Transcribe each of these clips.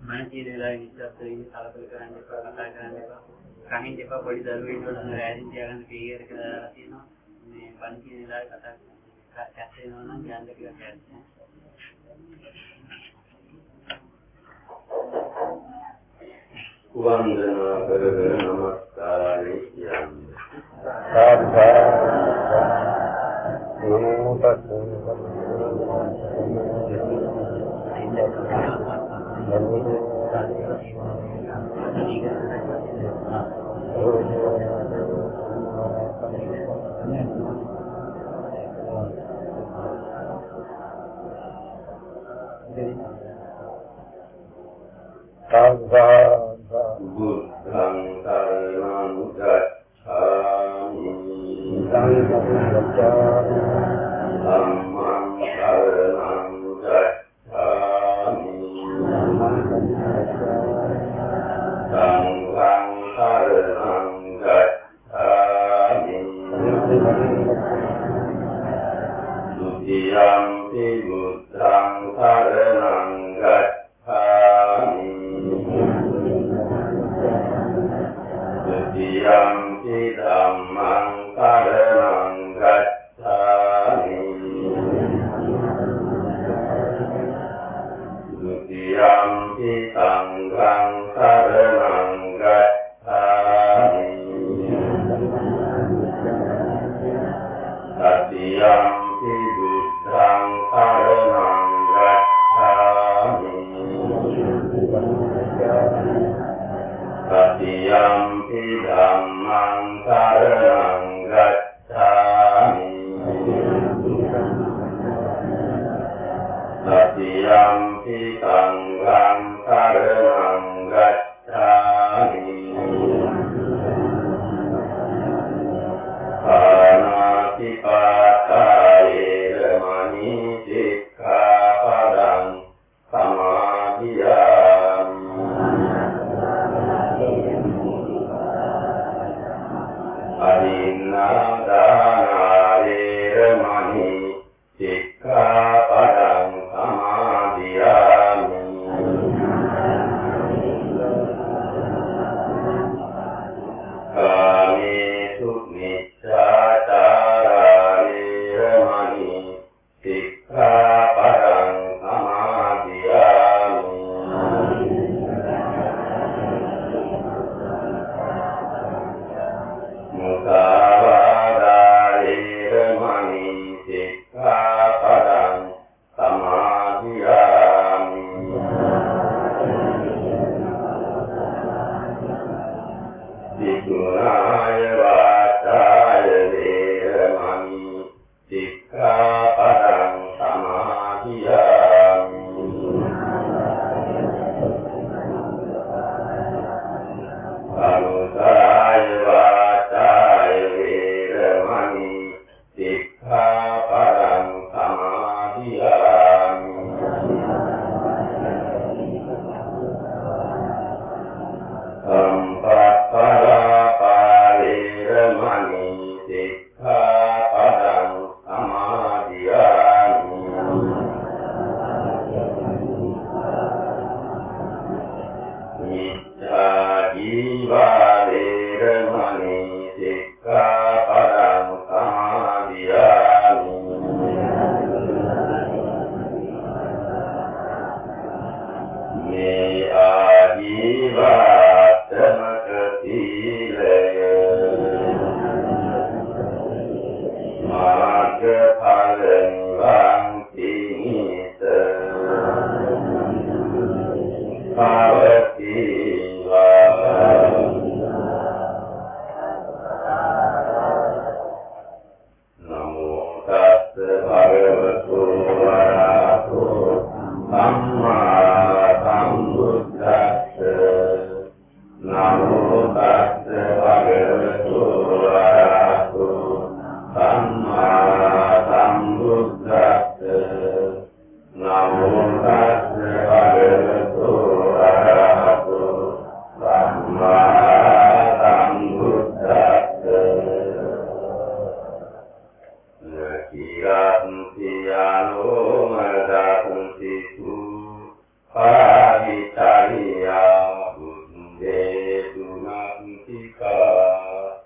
මනසේ වෙලා විශ්වාස වෙන්න කලබල කරන්න එපා කතා කරන්න එපා. කහින් එපා පොඩි දරුවෙක් වුණා රෑදින් තියාගන්න කීයර කියලා තියෙනවා. මේ පන්ති වෙලා කතා කතා කරනවා නම් යන්න කියලා කියන්නේ වන්දනා කරගෙන නමස්කාරය කියන්නේ. සාදු नमो तस् Thank you. uh, にいぎは තුනන්තිකා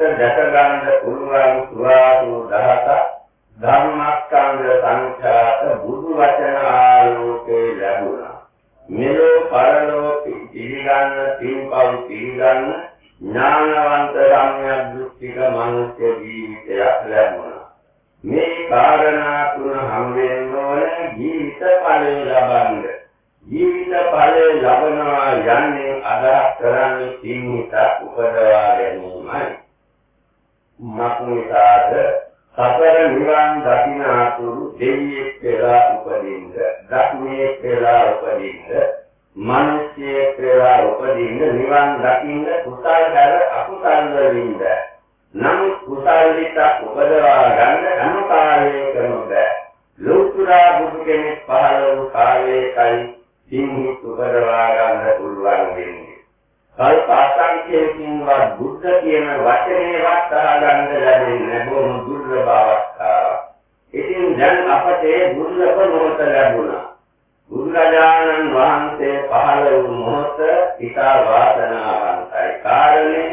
දැකගන්න පුළුවන් සුවාසු දහසක් ධර්මස්කන්ධ සංඛ්‍යාත බුදු වචන ආලෝකේ ලැබුණා. මෙලෝ පරලෝ පිළිගන්න තින්පව් පිළිගන්න ඥානවන්ත සම්‍යක් දෘෂ්ටික මනුෂ්‍ය ජීවිතයක් ලැබුණා. මේ කාරණා තුන හැම වෙන්න ඕනේ ජීවිත ඵලය ලබන්න. ජීවිත ඵලය ලබනවා යන්නේ අදහස් කරන්නේ සිංහිත උපදවා ගැනීමයි. මක්නිසාද සතර නිවන් දකින අතුරු දෙවියෙක් වෙලා උපදින්න, ධර්මයේ වෙලා උපදින්න, මිනිසියෙක් වෙලා උපදින්න නිවන් දකින්න කුසල් කර අකුසල් වලින්ද. නමුත් කුසල් විත උපදවා ගන්න හැම කාලයකම බෑ. ලෝතුරා බුදු කෙනෙක් පහළ වූ කාලයකයි සිංහිත් උපදවා ගන්න පුළුවන් වෙන්නේ. කල්ප අසංඛ්‍යයකින්වත් බුද්ධ කියන වචනේවත් අහගන්න ලැබෙන්නේ බොහොම දුර්ලභ අවස්ථාවක්. ඉතින් දැන් අපට ඒ දුර්ලභ මොහොත ලැබුණා. බුදුරජාණන් වහන්සේ පහළ වූ මොහොත ඉතා වාසනාවන්තයි. කාරණේ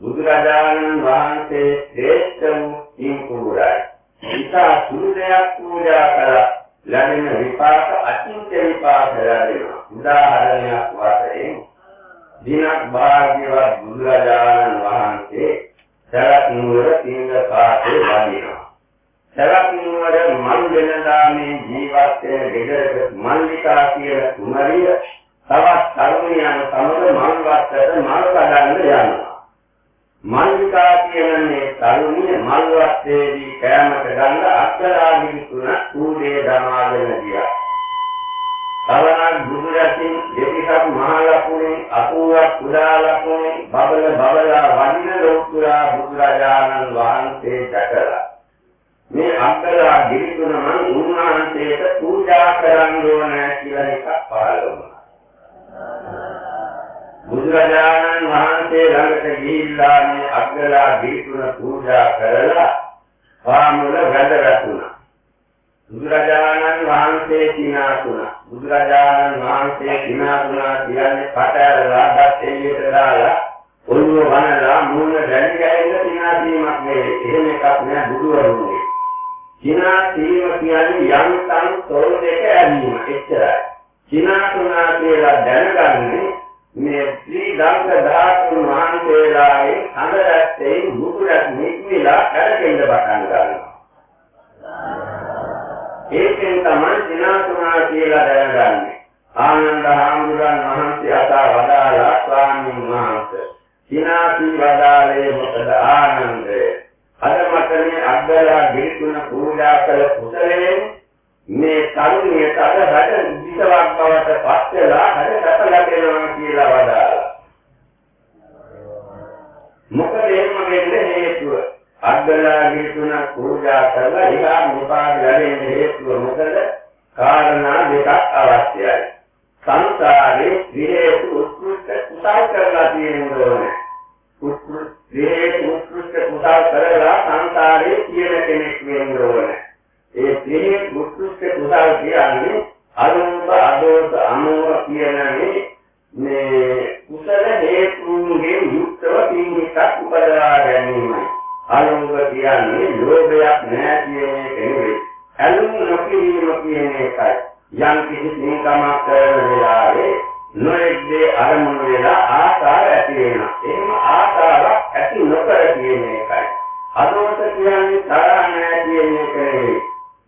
බුදුරජාණන් වහන්සේ ශ්‍රේෂ්ඨ කිනාදීම කියන්නේ යන්තම් තොල් දෙක ඇදීම එච්චරයි. කිනාතුණා කියලා දැනගන්නේ මේ ශ්‍රී ලංක ධාතුන් වහන්සේලාගේ හඳරැත්තේ මුකුරක් නික්මිලා කරකෙන්න පටන් ගන්නවා. ඒකෙන් තමයි දිනාතුනා කියලා දැනගන්නේ. ආනන්ද හාමුදුරන් වහන්සේ අතා වදාලා ස්වාමීන් වහන්සේ. දිනාති වදාලේ මොකද ආනන්දේ. අද මට මේ අග්ගලා ගිරිතුන පූජා කළ කුසලයෙන් මේ තරුණියට අද රට විසවක් බවට පත් වෙලා හද සැප ලැබෙනවා කියලා වදාළා. මොකද එහෙම වෙන්න හේතුව අග්ගලාගේ තුන පූජා කරලා ඉහා විපාක ලැබෙන්න හේතුව මොකද? කාරණා දෙකක් අවශ්‍යයි. සංසාරේ විහෙතු උත්කෘෂ්ඨ කුසල් කරලා තියෙන්න ඕනේ. උත්කෘෂ්ඨ මේ උත්කෘෂ්ඨ කුසල් කරලා සංසාරේ කියන කෙනෙක් වෙන්න ඕන. ඒ මේ උත්කෘෂ්ඨ කුසල් කියන්නේ අරූප අදෝස අමෝහ කියන මේ කුසල හේතුන්ගෙන් යුක්තව තීනිකක් උපදවා ගැනීමයි. අරූප කියන්නේ ලෝභයක් නැහැ කියන එක නෙවෙයි. අලුත් නොකිරීම කියන එකයි. යම් කිසි සින්කමක් කරන වෙලාවේ නොඑක්දේ අරමුණු වෙලා ආකාර ඇති වෙනවා. එහෙම ආකාරයක් ඇති නොකර තියෙන එකයි. අදෝස කියන්නේ තරහ නැති වෙන එක නෙවෙයි.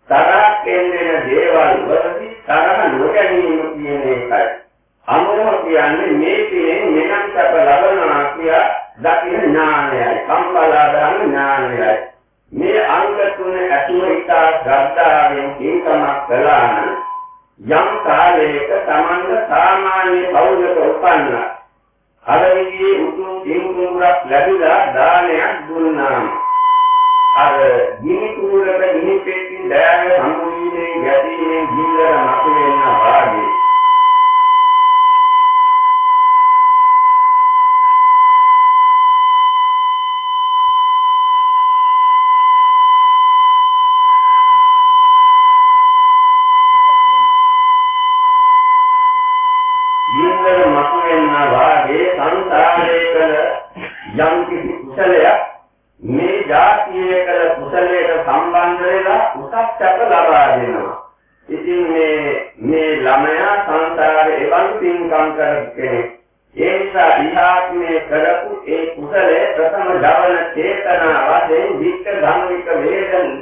තරහ කියන්නේ දේවල් වලදී තරහ නොගැනීම කියන එකයි. අමෝහ කියන්නේ මේ පිනේ මෙනම් තප ලබනවා කියා දකින ඥානයයි. සම්බලාදාන ඥානයයි. මේ අංග තුන ඇතුළත ශ්‍රද්ධාවෙන් කීකමක් කළා නම් යම් කාලයක Tamanne සාමාන්‍ය පෞද්ගලික උපන්නා. අර විදිහේ උතුම් දිනුරුක් ලැබිලා දානයක් දුන්නාම. අර දිනුරුක දිනෙකින් දයාව සම්මුතියේ ගැටීමේ ජීවිත මත වෙනවා වාගේ පින්කම් කරපු කෙනෙක්. ඒ නිසා ඉහාත්මේ කරපු ඒ කුසලයේ ප්‍රථම ධවන චේතනා වශයෙන් විච්ඡ ධම්මික වේදන්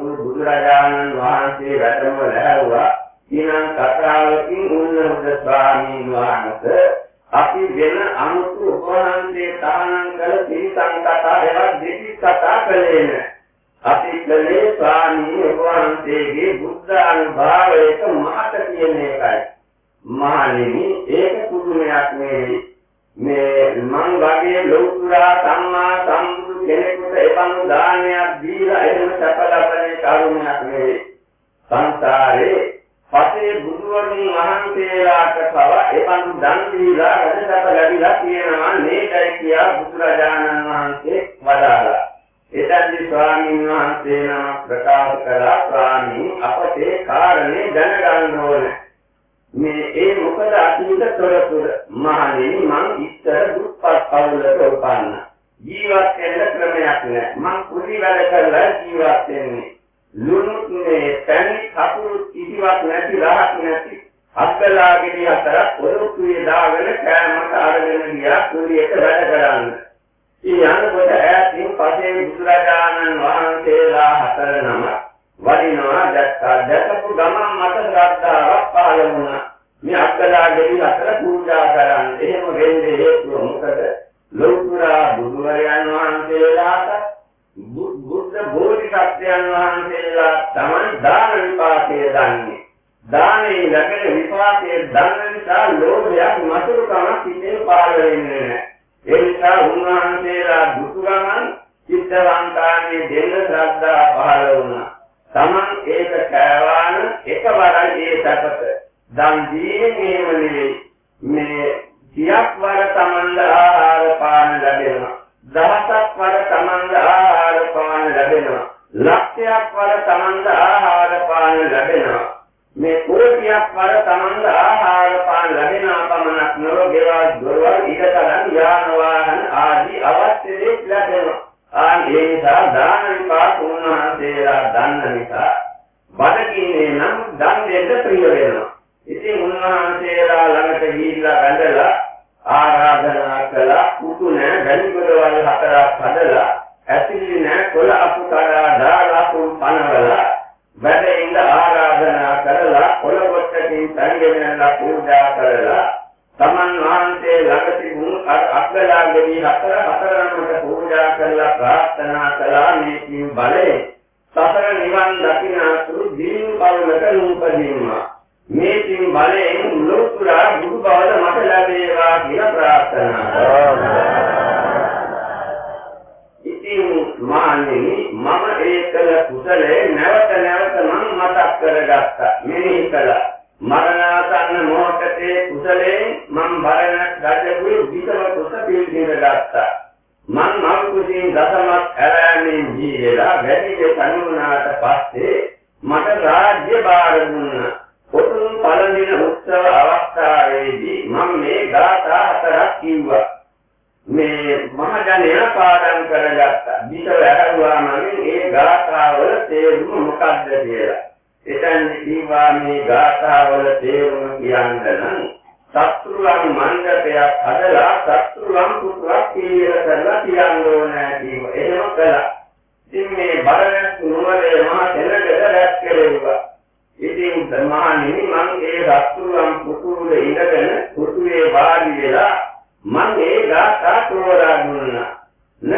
भूतुरजान् वा බුදුරජාණන් වහන්සේලා හතර නම වඩිනවා. මහණෙනි මං ඒ සත්‍රුවන් පුතුල ඉඳගෙන පුතුවේ වාඩි වෙලා මං ඒ ගාථා තෝරා දුන්නා. න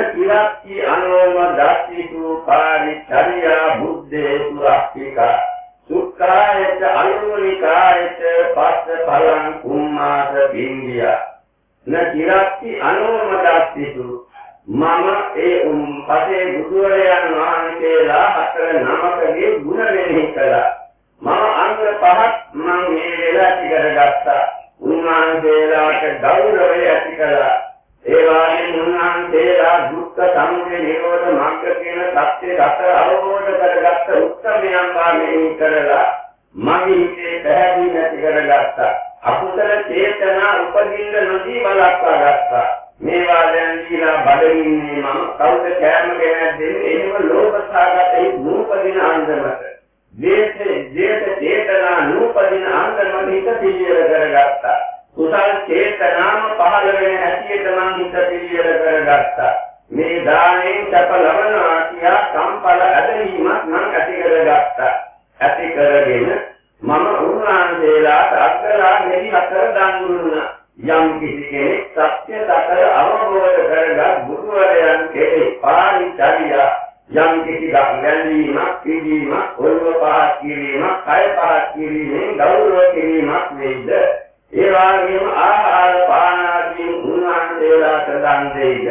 උන්වහන්සේලාට අග්‍රලා මෙහි හතර දන් දුන්නා. යම් කිසි කෙනෙක් සත්‍ය සතර අවබෝධ කරගත් බුදුවරයන් කෙරෙහි පාරිචර්යා යම් කිසි ගැඹීමක් පිළිවීමක් ඔළුව පහත් කිරීමක් කය පහත් කිරීමෙන් ගෞරව කිරීමක් වෙයිද ඒ වගේම ආහාර පාන ආදී උන්වහන්සේලාට දන් දෙයිද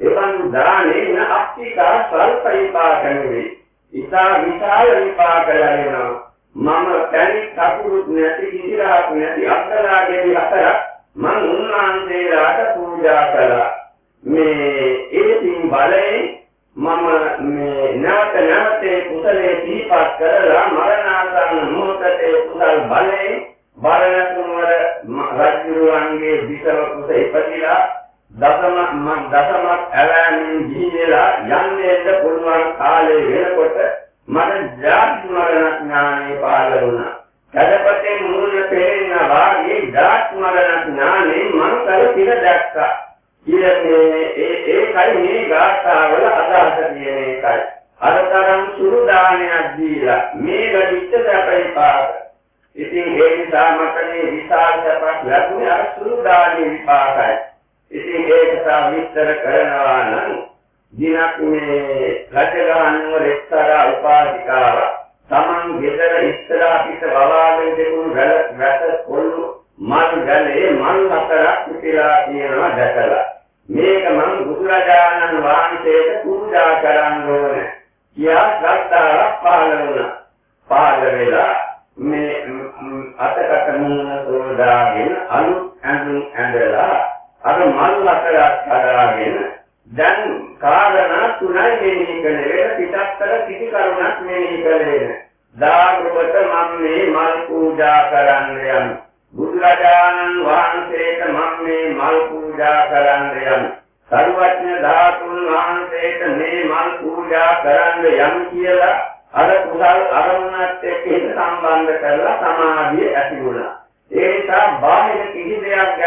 එවන් දානේ න අප්තිකා ස්වල්ප විපාක නෙවේ. ඉතා විශාල විපාක ලැබෙනවා. මම තනි කපුරුත් නැති කිසිරාක් නැති අක්කලාගේ හතරක් මම උන්වහන්සේලාට පූජා කළා. මේ ඒකින් බලයෙන් මම මේ නැවත නැවතේ කුසලයේ දීපත් කරලා මරණාසන්න මොහොතේ කුසල් බලයෙන් බරණතුමර රජුරුවන්ගේ විසව කුස ඉපදිලා දසම මන් දසමක් ඇලෑමින් ජීවිලා යන්නේද පුළුවන් කාලේ වෙනකොට මට ජාති මරණ ඥානෙ පහළ වුණා. කඩපතේ මූල පෙරෙන වාගේ ජාති මරණ ඥානෙ මම කල පිළ දැක්කා. කියන්නේ ඒ ඒකයි මේ ගාථාවල අදහස තියෙන එකයි. අරතරම් සුළු දානයක් දීලා මේ වැඩිච්ච සැපයි පාක. ඉතින් ඒ නිසා මට මේ විශාල සැපක් ලැබුණේ අර සුළු දානේ විපාකයි. ඉතින් ඒක තා විස්තර කරනවා නම් දිනක් මේ රජගහනුවර එක්තරා උපාධිකාව. තමන් ගෙදර ඉස්සරහ පිට වවාගෙන තිබුණු වැල වැට කොල්ලු මල් ගලේ මල් හතරක් පිටලා තියෙනවා දැකලා. මේක මම බුදුරජාණන් වහන්සේට පූජා කරන්න ඕනේ කියා ශ්‍රද්ධාවක් පහළ වුණා. පහළ වෙලා මේ අතකට මුණ සෝදාගෙන අලුත් ඇඳුම් ඇඳලා අර මල් හතරක් හදාගෙන දැන් කාරණා තුනයි මෙනෙහි කළේ පිටත්තර කිසි කරුණක් මෙනෙහි කළේ දාගොබට මම මේ මල් පූජා කරන්න යන බුදුරජාණන් වහන්සේට මම මේ මල් පූජා කරන්න යන සර්වඥ ධාතුන් වහන්සේට මේ මල් පූජා කරන්න යම් කියලා අර කුසල් අරමුණත් එක්ක හිත සම්බන්ධ කරලා සමාධිය ඇති වුණා. ඒ නිසා බාහිර කිසි දෙයක්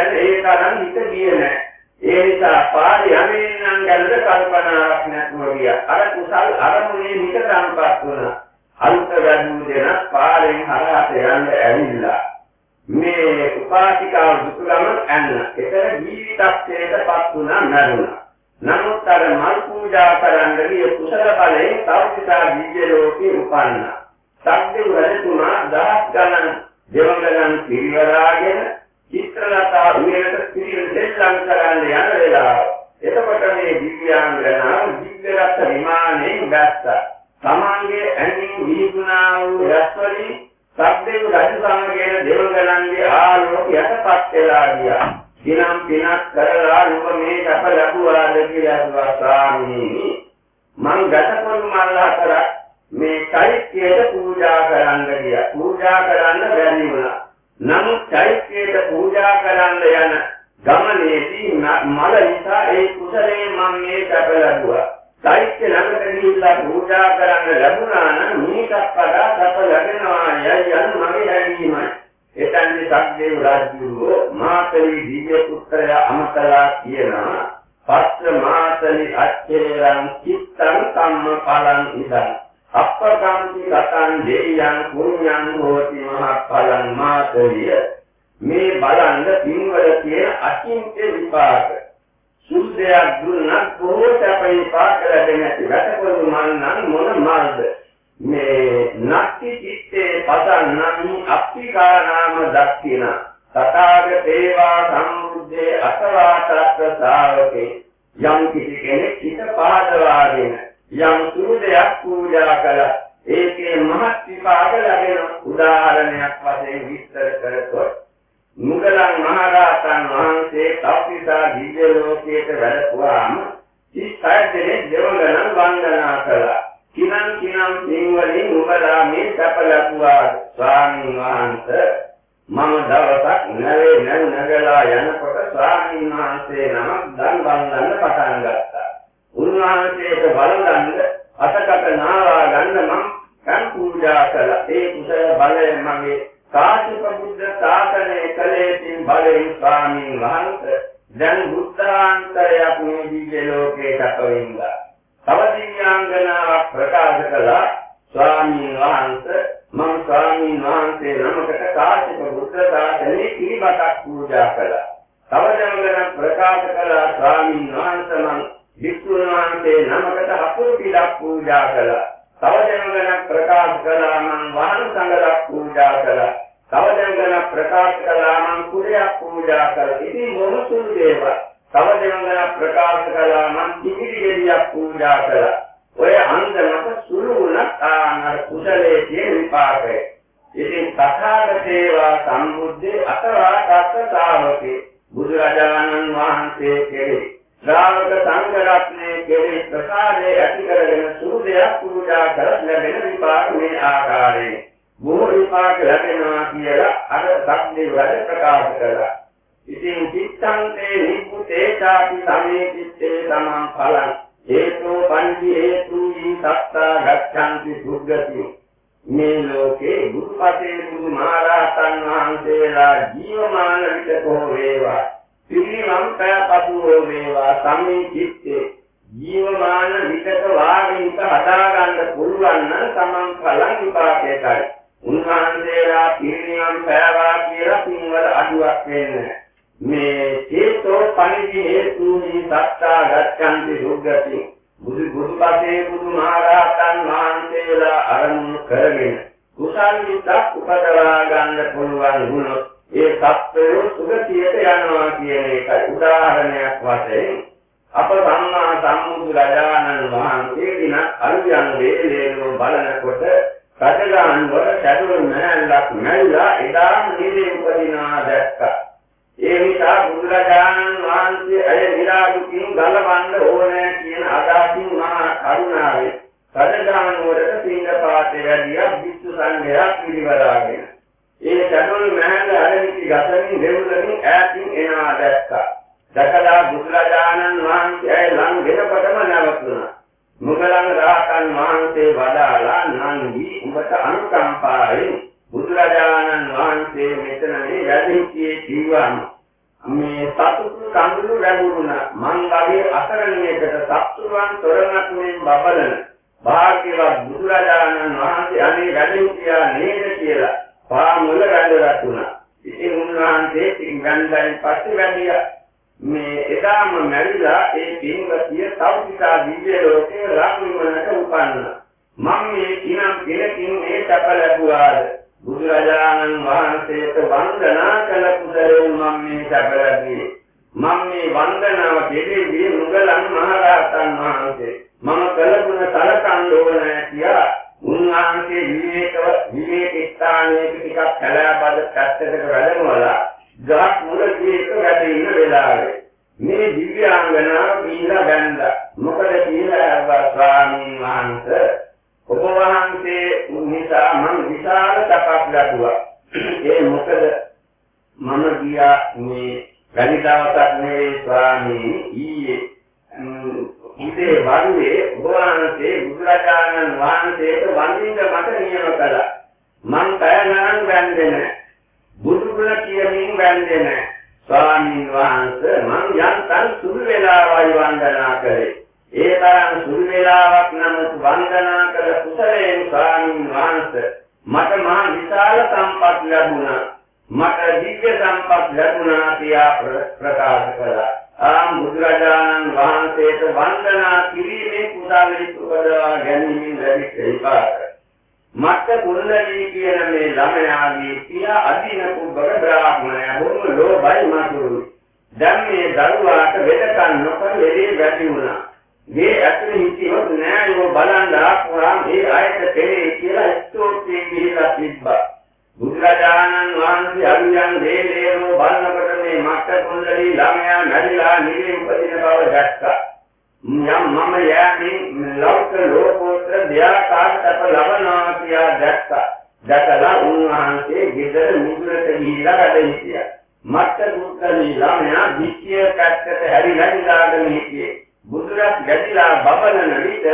ගියේ නැහැ. ඒ නිසා පාරේ යමින්නම් ගැනද කල්පනාවක් නැතුව ගියා. අර කුසල් අරමුණේ හිත සම්පත් වුණා. අන්ත වැඩි දෙන පාරෙන් හරහට යන්න ඇවිල්ලා මේ උපාසිකාව දුකලම ඇන්න. ඒතර ජීවිතක්ෂේටපත් වුණා මරුණා. නමුත් අර මල් පූජා කරන්න ගිය කුසල බලයෙන් තවතිසා දිව්‍ය ලෝකේ උපන්නා. සක්දෙව් රජතුමා දහස් ගණන් දෙවඟලන් පිරිවරාගෙන චිත්‍රලතා උයනට පිරිවෙන් දෙල්ලම් කරන්න යන වෙලාව. එතකොට මේ දිව්‍යාංගනාව දිව්‍ය රත් විමානයෙන් බැස්සා. තමන්ගේ ඇණින් විහිදුනා වූ රස්වලින් සක්දෙව් රජු සමගගෙන දෙවඟලන්ගේ ආලෝක යටපත් වෙලා ගියා. දිනම් පිනක් කරලා නුඹ මේ සැප ලැබුවාද කියලා අහුවා ස්වාමීනි. මං ගතකොළු මල් හතරක් මේ චෛත්‍යයට පූජා කරන්න ගියා. පූජා කරන්න බැරි වුණා. නමුත් චෛත්‍යයට පූජා කරන්න යන ගමනේදී මල නිසා ඒ කුසලයෙන් මම මේ සැප ලැබුවා. චෛත්‍ය ළඟට ගිහිල්ලා පූජා කරන්න ලැබුණා නම් මේකත් වඩා සැප ලැබෙනවා යයි යන මගේ හැඟීමයි. එතෙන්දී සක්දේව රාජ්‍යෝ මාතලි දිව්‍ය පුත්‍රය අමතලා කියනවා පස්ස මාතලි අච්චේරං චිත්තං කම්ම පලං ඉදං අප්පකාන්ති කතං දෙයයන් පුඤ්ඤං හෝති මහප්පලං මාතලිය. මේ බලන්න පින්වල තියෙන අචින්ත්‍ය විපාක. සුද්ධයක් දුන්නත් බොහෝ සැප විපාක ලැබෙන්නේ නැති වැටකොළු මල් නම් මොන මල්ද? මේ නක්ති චිත්තේ පදන්නමි අප්පිකා නාම දක්ඛින තථාගතේවා සම්බුද්දේ අසවාතස්ස ශාවකේ යම් කිසි කෙනෙක් හිත පහදවාගෙන යම් සුළු දෙයක් පූජා කළා. ඒකේ මහත් විපාක ලැබෙන උදාහරණයක් වශයෙන් විස්තර කරතොත් මුගලන් මහරහතන් වහන්සේ තප්පිසා දිව්‍ය ලෝකයට වැඩපුවාම 36 දෙනෙක් දෙවඟන වන්දනා කළා. කිනම් කිනම් සිංවලින් නුඹලා මේ සැප ලැබුවා. ස්වාමීන් වහන්සේ මම දවසක් නැවේ නැන් නගලා යනකොට ස්වාමීන් වහන්සේ නමක් දන් වන්දන්න පටන් ගත්තා. උන්වහන්සේට බලන්න අතකට නාවා ගන්න මම කන් පූජා කළා. ඒ කුසල බලයෙන් මගේ කාශ්‍යප බුද්ධ ශාසනයේ කලේකින් බලයෙන් ස්වාමීන් වහන්සේ දැන් බුද්ධාන්තරයක් මේ දිව්‍ය ලෝකේ සැපවින්දා. තව දිව්‍යාංගනාවක් ප්‍රකාශ කළා ස්වාමීන් වහන්සේ මම ස්වාමීන් වහන්සේ නමකට කාශ්‍යප බුද්ධ ශාසනයේ කීපයක් පූජා කළා. තව දෙවඟන ප්‍රකාශ කළා ස්වාමීන් වහන්සේ මම වික්ෂුන් වහන්සේ නමකට හකුරු පිටක් පූජා කළා. තව දෙවඟන ප්‍රකාශ කළා මම වහන සංඝලක් පූජා කළා. තව දෙවඟන ප්‍රකාශ කළා මම කුලයක් පූජා කළා. ඉතින් මොන සුළු දේවල් තව දෙවඟන ප්‍රකාශ කළා මම කිවිලි ගෙඩියක් පූජා කළා. ඔය අන්දමට සුළු වුණත් ආනර කුසලයේ තියෙන විපාකය. ඉතින් තථාගතේවා සම්බුද්ධේ අතවා තත්ත ශාවකේ බුදුරජාණන් වහන්සේ කෙරෙහි ශ්‍රාවක සංඝ රත්නයේ කෙරෙහි ප්‍රසාදේ ඇති කරගෙන සුළු දෙයක් පූජා කර ලැබෙන විපාක මේ ආකාරයෙන් බොහෝ විපාක ලැබෙනවා කියලා අර සම්දේ වැඩ ප්‍රකාශ කළා. ඉතින් චිත්තන්තේ නිබ්බුතේ ചാපි සමේ චිත්තේ තමං ඵලං. හේතෝ පංචි හේතු ී සත්තා ගච්ඡanti සුග්ගති. මේ ලෝකේ බුදුපතේ බුදු මහරහතන් වහන්සේලා ජීවමාන විටකෝ වේවා? පිරිනම් පයපතු වේවා සම්මේ චිත්තේ ජීවමාන විටක වාගින්ක හදාගන්න පුළුවන් නම් තමන් ඵලං විපාකයටයි. උන්වහන්සේලා පිරිනම් පයවා කියලා පින්වල අඩුවක් වෙන්නේ මේ චේතෝ පරිදි හේතුනි සත්තා ගච්ඡanti සුග්ගති. බුදු බුදුපතේ බුදු මහරහතන් වහන්සේලා අරමුණු කරගෙන කුසල් විතක් උපදවා ගන්න පුළුවන් වුණොත් ඒ සත්වය සුගතියට යනවා කියන එකයි. උදාහරණයක් වශයෙන් අප සම්මා සම්බුදු රජාණන් වහන්සේ දින අරුයන් වේලේනෝ බලනකොට සතරාන් වල සැදුරු මහල්ලක් නැවිලා එදාම නිදේ උපදිනා දැක්කා. ඒ නිසා බුදුරජාණන් වහන්සේ අය විරාගුකින් ගලවන්න ඕනේ කියන අදහසින් මහා කරුණාවෙන් සදගාන වලට පින්ඳ පාතේ වැඩියා විසු සංඝයා පිළිවරාගෙන ඒ සැදුරු මහල්ල අරමිති ගතමින් දෙවුලමින් ඈතින් එනවා දැක්කා. දැකලා බුදුරජාණන් වහන්සේ අය ලං වෙනකොටම නැවතුණා. මුගලන් රහතන් වහන්සේ වදාලා නංගි උඹට අනුකම්පාවෙන් බුදුරජාණන් වහන්සේ මෙතන මේ වැඩිහිටියේ කිව්වම මේ සතුටු කඳුළු වැගුරුණා මං වගේ අකරණයකට සත්තුරුවන් තොරණක් මෙන් බබලන භාග්‍යවත් බුදුරජාණන් වහන්සේ අනේ වැඩිහිටියා නේද කියලා පාමුල වැඩ රැතුණා. ඉතින් උන්වහන්සේ පින්ගන්දයින් පස්සේ වැඩියා මේ එදාම මැරිලා ඒ පින්වතිය තවතිසා දිව්‍ය ලෝකේ ලක්විමනට උපන්නා. මම මේ කිනම් කෙලකින් මේ සැප ලැබුවාද බුදුරජාණන් වහන්සේට වන්දනා කළ කුසලයෙන් මම මේ සැප ලැබුවේ. මම මේ වන්දනාව කෙරෙහි මුගලන් මහරහතන් වහන්සේ මම කළගුණ සලකන්න ඕනේ කියලා උන්වහන්සේ විවේකව විවේක ස්ථානයේ ටිකක් කලාබද පැත්තකට වැඩමවලා ගහක් මුල ජීවිත වැඩ ඉන්න වෙලාවේ. මේ දිව්‍යාංගනාව පීලා බැඳා මොකද කියලා ස්වාමීන් වහන්සේ. ඔබ වහන්සේ නිසා මම විශාල සපක් ලැබුවා. ඒ මොකද? මම ගියා මේ වැඩි දවසක් නෙවෙයි ස්වාමීනි ඊයේ ඉතේ වරුවේ ඔබ වහන්සේ බුදුරජාණන් වහන්සේට වඳින්න මට නියම කළා. මං පැය ගණන් වැන්දේ නැහැ බුදු ගුණ කියමින් වැන්දේ නැහැ ස්වාමීන් වහන්සේ මං යන්තම් සුළු වේලාවයි වන්දනා කළේ ඒ තරම් සුළු වේලාවක් නමුත් වන්දනා කළ කුසලයෙන් ස්වාමීන් වහන්සේ මට මහා විශාල සම්පත් ලැබුණා. මට දිව්‍ය සම්පත් ලැබුණා කියා ප්‍රකාශ කළා. ආම් බුදුරජාණන් වහන්සේට වන්දනා කිරීමේ කුසලයේ උපදවා ගැනීමෙන් ලැබිච්ච විපාක. මත්ත කුණලී කියන මේ ළමයාගේ පියා අදින කුබ්බක බ්‍රාහ්මණයා බොහොම ලෝභයි මතුරුයි. දැන් මේ දරුවාට වෙදකන් නොකර එදී වැටි වුණා. මේ ඇතුලේ හිටියොත් නෑ යෝ බලන් ආපුවාම මේ ආයත දෙලේ කියලා ස්තෝත්‍රයෙන් ගිහිලා තිබ්බා. බුදුරජාණන් වහන්සේ අවියන් දේලේරෝ බලනකොට මේ මත්ත කුණලී ළමයා මැරිලා නිවේ උපදින බව දැක්කා. යම් මම යෑමෙන් ලෞක ලෝකෝත්තර දෙයාකාරතප ලබනවා කියා දැක්කා. දැකලා උන්වහන්සේ ගෙදර මුදුරට ගිහිලා වැඩ හිටියා. මත්ත කුණලී ළමයා දික්කිය පැත්තට හැරිලා ඉඳාගෙන හිටියේ. බුදුරත් ගැටිලා බබලන විට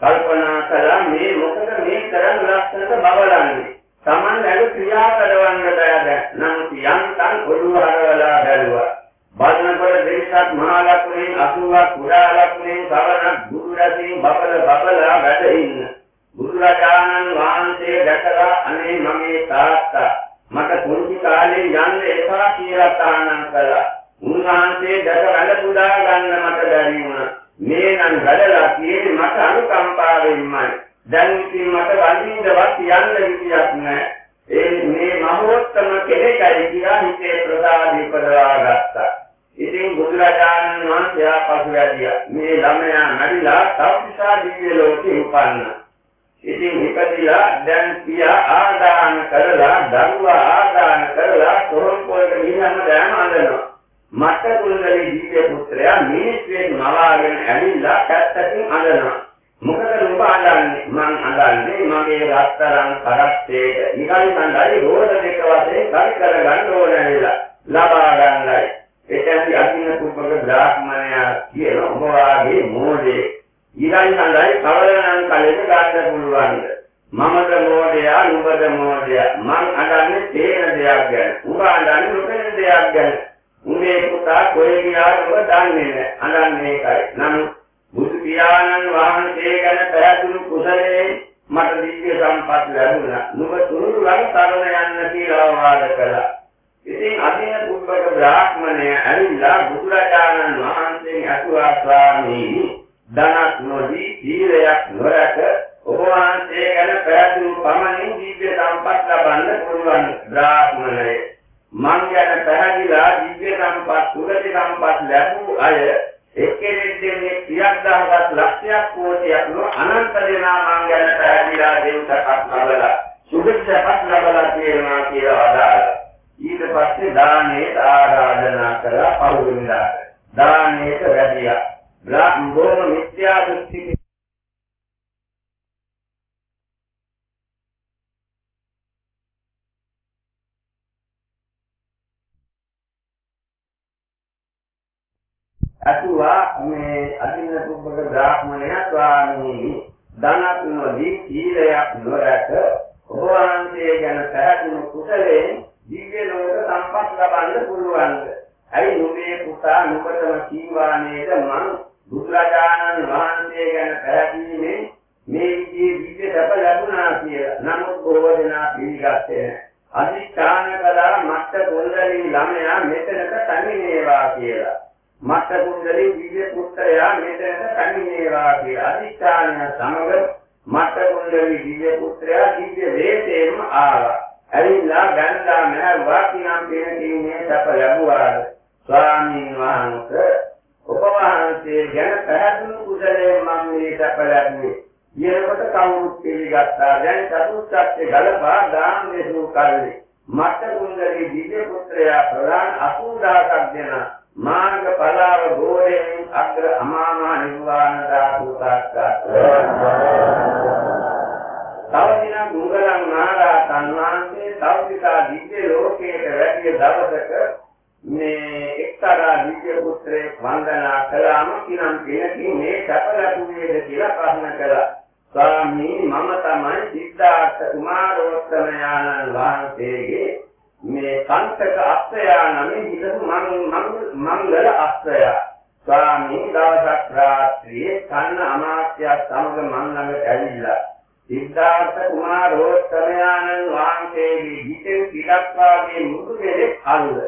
කල්පනා කළා මේ මොකද මේ තරම් ලස්සනට බබලන්නේ. Taman ඇලු ක්‍රියා කරවන්න බෑ නම් යන්තම් ඔළුව හරවලා බැලුවා. බලනකොට දෙවිසත් මහා ලක්ෂණයෙන් 80ක් කුඩා ලක්ෂණයෙන් සවනක් ගුරු රසින් බබල බබලා වැඩ ඉන්න. බුදුරජාණන් වහන්සේ දැකලා අනේ මගේ තාත්තා මට පුංචි කාලේ යන්න එපා කියලා තානම් කළා. උන්වහන්සේ දැක වැඩ පුදා ගන්න මට බැරි වුණා. මේ නම් වැඩලා තියෙන්නේ මට අනුකම්පාවෙන්මයි. දැන් ඉතින් මට වඳින්නවත් යන්න විදියක් නැහැ. ඒ මේ මහෝත්තම කෙනෙක්යි කියලා හිතේ ප්‍රසාදී පදවා ගත්තා. ඉතින් බුදුරජාණන් වහන්සේ ආපසු වැඩියා. මේ ළමයා මැරිලා තවතිසා දිව්‍ය ලෝකෙ උපන්නා. ඉතින් ඉපදිලා දැන් පියා ආදාන කරලා දරුවා ආදාන කරලා තොරම්පොයට ගිහින්ම දැන් අඳනවා. මට කුලදලි දිව්‍ය පුත්‍රයා මිනිස්වෙන් මවාගෙන ඇවිල්ලා පැත්තකින් අඳනවා. මොකද නුඹ අඳන්නේ මං අඳන්නේ මගේ රත්තරන් කරත්තේට. නිකන් මන්දයි රෝද දෙක වශයෙන් කල් කරගන්න ඕන වෙලා ලබා ගන්නයි. එතෙන්දි අදින කුබ්බක බ්‍රාහ්මණයා කියන ඔබ වාගේ මෝඩේ ඊළඟ සඳයි කවරනම් කලෙක ගන්න පුළුවන්ද? මමද මෝඩයා නුඹද මෝඩයා? මං අඳන්නේ තේන දෙයක් ගැන. උඹ අඳන්නේ නොතේන දෙයක් ගැන. උඹේ පුතා කොහෙ ගියාද ඔබ දන්නේ නැහැ. අඳන්නේ ඒකයි. නමුත් බුදු පියාණන් වහන්සේ ගැන පැහැදුණු කුසලයෙන් මට දිව්‍ය සම්පත් ලැබුණා. නුඹ තුරුලන් තරණ යන්න කියලා වාද කළා. ඉතින් අදින කුබ්බක බ්‍රාහ්මණය ඇවිල්ලා බුදුරජාණන් වහන්සේගෙන් අසුවා ස්වාමීනි ධනක් නොදී සීලයක් නොරැක ඔබ වහන්සේ ගැන පැහැදුණු පමණින් දිව්‍ය සම්පත් ලබන්න පුළුවන් බ්‍රාහ්මණය. මං ගැන පැහැදිලා දිව්‍ය සම්පත් සුගති සම්පත් ලැබූ අය එක්කෙනෙක් දෙන්නේ සියක් දහසක් ලක්ෂයක් කෝටියක් නෝ අනන්ත දෙනා මං ගැන පැහැදිලා දෙව්සපත් ලබලා සුභසපත් ලබලා තියෙනවා කියලා වදාළා. ඊට පස්සේ දානේ ආරාධනා කළා පෞරුණා. දානේට වැඩියා. බ්‍රහ්මෝම මිත්‍යා දෘෂ්ටි අතුවා මේ අදින කුබ්බක බ්‍රාහ්මණයා ස්වාමීනි ධනක් නොදී සීලයක් නොරැක ඔබ වහන්සේ ගැන පැහැදුණු කුසලයෙන් දිව්‍ය ලෝක සම්පත් ලබන්න පුළුවන්ද? ඇයි නුඹේ පුතා නුඹටම කීවා නේද මං බුදුරජාණන් වහන්සේ ගැන පැහැදීමේ මේ විදිහේ දිව්‍ය සැප ලැබුණා කියලා. නමුත් බොහෝ දෙනා පිළිගත්තේ නැහැ. අදිස්ථාන කළා මත්ත කුණ්ඩලී ළමයා මෙතනට තනිනේවා කියලා. මත්ත කුණ්ඩලී දිව්‍ය පුත්‍රයා මෙතනට තනිනේවා කියලා. අදිස්ථානය සමග මත්ත කුණ්ඩලී දිව්‍ය පුත්‍රයා දිව්‍ය වේශයෙන්ම ආවා. ඇවිල්ලා ගන්ලා මහරුවා කිනම් කියන කිනේ සැප ලැබුවාද? ස්වාමීන් වහන්සේ ඔබ වහන්සේ ගැන පැහැදිලි කුසලයෙන් මම මේ සැප ලැබුවේ. ඊළඟට කවුරුත් පිළිගත්තා. දැන් චතුස්සත්‍ය ගලපා දාන දෙසු කල්ලි. මට කුංගලී දිව්‍ය පුත්‍රයා ප්‍රධාන 80000ක් දෙන මාර්ග පලාව ගෝරයෙන් අග්‍ර අමාමා නිර්වාණ ධාතු සාක්ෂාත් තව දිනක් මුගලන් මහරහතන් වහන්සේ තවතිසා දිව්‍ය ලෝකයට වැඩි දවසක මේ එක්තරා දිව්‍ය පුත්‍රයෙක් වන්දනා කළාම කිනම් කෙනකින් මේ සැප ලැබුවේද කියලා ප්‍රශ්න කළා. ස්වාමී මම තමයි සිද්ධාර්ථ කුමාරෝත්තම යානන් වහන්සේගේ මේ කන්තක අස්සයා නමින් හිටපු මංගල අස්සයා. ස්වාමී දවසක් රාත්‍රියේ කන්න අමාත්‍ය සමග මං ළඟට ඇවිල්ලා සිද්ධාර්ථ කුමාරෝත්තමයාණන් වහන්සේගේ හිතේ පිටක් වාගේ මුදු කෙනෙක් අල්ල.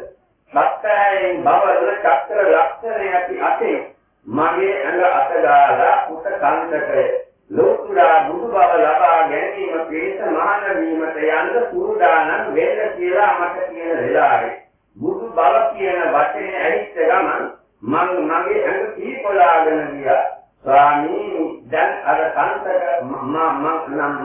සත්‍යයෙන් බවල චක්‍ර ලක්ෂණ ඇති අතේ මගේ ඇඟ අත දාලා පුත කන්දකය ලෝකුරා බුදු බව ලබා ගැනීම පිණිස මහාන වීමට යන්න පුරුදානම් වෙන්න කියලා මට කියන වෙලාවේ. බුදු බව කියන වචනේ ඇහිච්ච ගමන් මං මගේ ඇඟ කීපලාගෙන ගියා. ස්වාමීනි දැන් අර කන්තක මම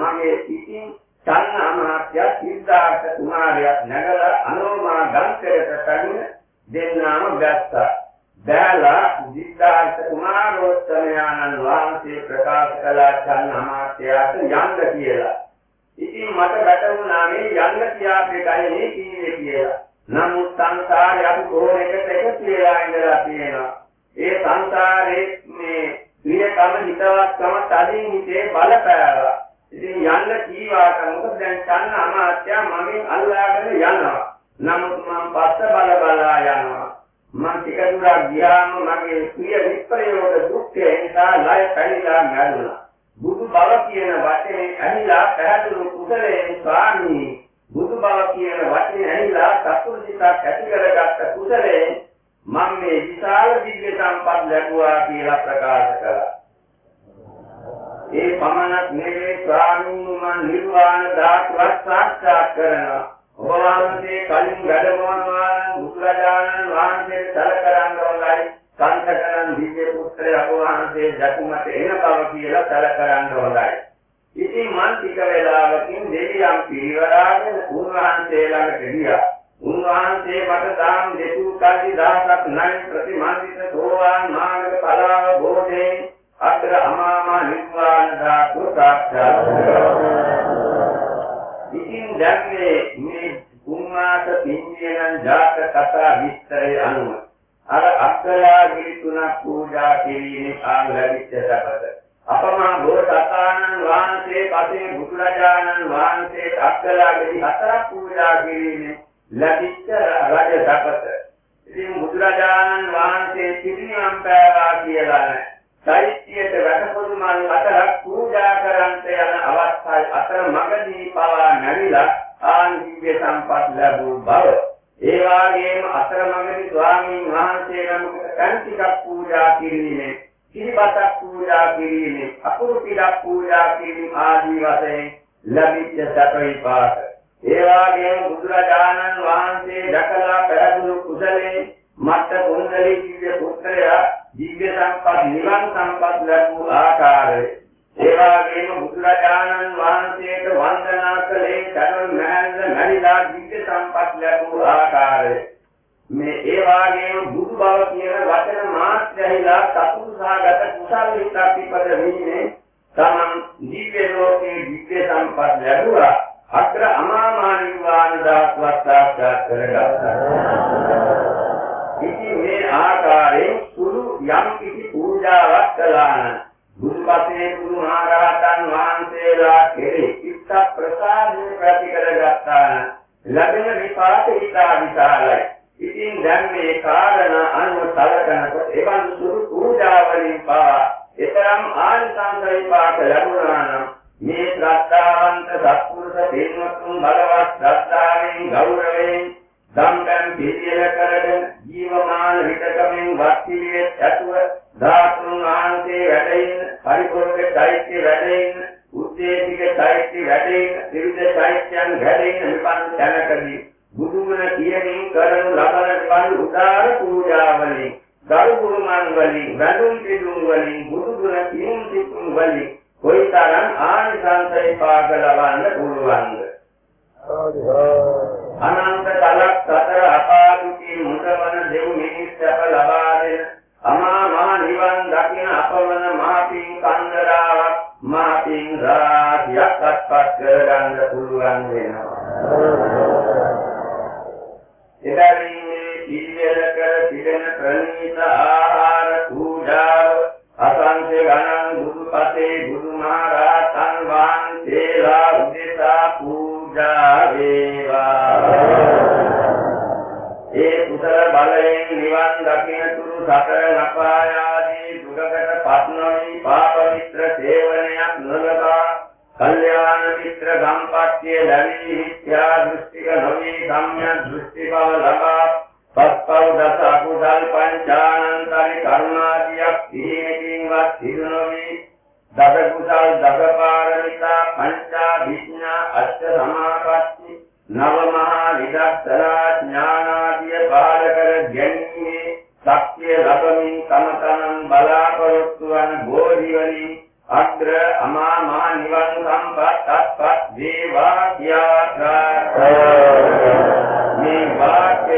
මගේ පිටින් චන්න අමාත්‍ය සිද්ධාර්ථ කුමාරයා නැගලා අනෝමා ගන්තරට පැමිණ දෙන්නාම ගැස්සා බැලලා සිද්ධාර්ථ කුමාරෝත්තමයන්න් වහන්සේ ප්‍රකාශ කළ චන්න අමාත්‍යයට යන්න කියලා. ඉතින් මට වැටුණා මේ යන්න කියාපේකයි මේ කීවේ කියලා. නමුත් සංසාරේ අපි කොහොමකට එකතු වෙලා ඉඳලා තියෙනවා. ඒ සංසාරේ මේ විනකම හිතවත්කම තදින් හිතේ බලපෑවා. ඉතින් යන්න කීවාට මොකද දැන් චන්න අමාත්‍යා මගෙන් අල්ලාගෙන යනවා. නමුත් මම පස්ස බල බලා යනවා. මම ටික දුරක් ගියාම මගේ ප්‍රිය විප්‍රයෝග දුක්ඛය නිසා ලය පැනිලා මැරුණා. බුදු බව කියන වචනේ ඇහිලා පැහැදුණු කුසලයෙන් ස්වාමී බුදු බව කියන වචනේ ඇහිලා සතුටිසක් ඇති කරගත්ත කුසලයෙන් මම මේ විශාල දිව්‍ය සම්පත් ලැබුවා කියලා ප්‍රකාශ කළා. ඒ පමණක් නෙවෙයි ස්වාමීන් මම නිර්වාණ ධාතුවත් සාක්ෂාත් කරනවා. ඔබ වහන්සේ කලින් වැඩමවනවා බුදුරජාණන් වහන්සේ සැලකරන්න ඕනයි. සංකතනන් දිව්‍ය පුත්‍රය ඔබ වහන්සේ දකුමට එන බව කියලා සැලකරන්න ඕනයි. ඉතින් මන් ටික වේලාවකින් දෙවියන් පිරිවරාගෙන උන්වහන්සේ ළඟට ගියා. උන්වහන්සේ මට දාම් දෙතු කල්ලි දහසක් නයි ප්‍රතිමාන්විත සෝවාන් මාර්ග පලාව බෝධේ අග්‍ර අමාමා නිර්වාණ ධාතු සාක්ෂාත් ඉතින් දැන්නේ මේ කුම්මාත පින්ජේනන් ජාත කතා විස්තරය අනුව අර අක්කලාගිරි තුනක් පූජා කිරීමේ ආ ලැබිච්ච සපත අපමා බෝසතාණන් වහන්සේ පසේ බුදුරජාණන් වහන්සේ අක්කලාගිරි හතරක් පූජා කිරීමේ ලැබිච්ච රජ සපත. ඉතින් බුදුරජාණන් වහන්සේ පිරිනිවන් පෑවා කියලා නෑ. චෛත්‍යයට වැටපොදු මල් හතරක් පූජා කරන්ට යන අවස්ථාවේ අතර මගදී පවා නැරිලා ආන්දිව්‍ය සම්පත් ලැබූ බව. ඒ වගේම අතර මගදී ස්වාමීන් වහන්සේ නමකට කන් ටිකක් පූජා කිරීමේ, කිරිබතක් පූජා කිරීමේ, අකුරු පිටක් පූජා කිරීම ආදී වශයෙන් ලැබිච්ච සැප විපාක. ඒ වගේම බුදුරජාණන් වහන්සේ දැකලා පැහැදුණු කුසලේ මත්ත කුණ්ඩලී දිව්‍ය පුත්‍රයා දිව්‍ය සම්පත් නිවන් සම්පත් ලැබූ ආකාරය. ඒ වගේම බුදුරජාණන් වහන්සේට වන්දනා කළේ චරණ මහල්ල මරිලා දිව්‍ය සම්පත් ලැබූ ආකාරය. මේ ඒ වගේම බුදු බව කියන වචන මාත්‍යයිලා සතුසහගත කුසල් හිත පිපද වීමේ තමන් දිව්‍ය ලෝකේ දිව්‍ය සම්පත් ලැබුවා. අග්‍ර අමාමා නිර්වාණ ධාතුවත් සාක්ෂාත් කරගත්තා. මේ ආකාරයෙන් සුළු යම් කිසි පූජාවක් කළා නම් බුදුපතේ බුදුහාරහතන් වහන්සේලා කෙරෙහි චිත්ත ප්‍රසාදේ ප්‍රති කරගත්තා නම් ලැබෙන විපාක ඉතා විශාලයි. ඉතින් දැන් මේ කාරණා අනුව සැලකනකොට එවන් සුළු පූජාවලින් පවා එතරම් ආනිසංස විපාක ලැබුණා නම් මේ ශ්‍රද්ධාවන්ත සත්පුරුෂ පින්වත්තුන් බලවත් ශ්‍රද්ධාවෙන් ගෞරවයෙන් දම්පැම් පිළියෙල කරගෙන ජීවමාන හිතකමින් වත්තිලියේ ඇතුව ධාතුන් වහන්සේ වැඩෙන්න පරිපූර්ණයේ ධෛර්ය වැඩෙන්න උද්දේශික ධෛර්ය වැඩෙන්න ත්‍රිවිධ ධෛර්යයන් වැඩෙන්න මෙවන් දැනකදී බුදු ගුණ කියමින් කරන ලබන බඳු උදාර පූජාවලින් දරු කුරුමන් වලින් වැඳුම් පිදුම් වලින් බුදු ගුණ කියමින් සිතුම් වලින් කොයිතරම් ආනිසංසය පාගලවන්න පුළුවන්ද? ආදි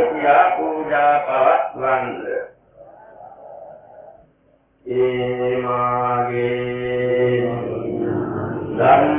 විද්‍යා පූජා පවත්වන්ද ඒමාගේ ධම්ම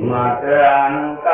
මට අනුක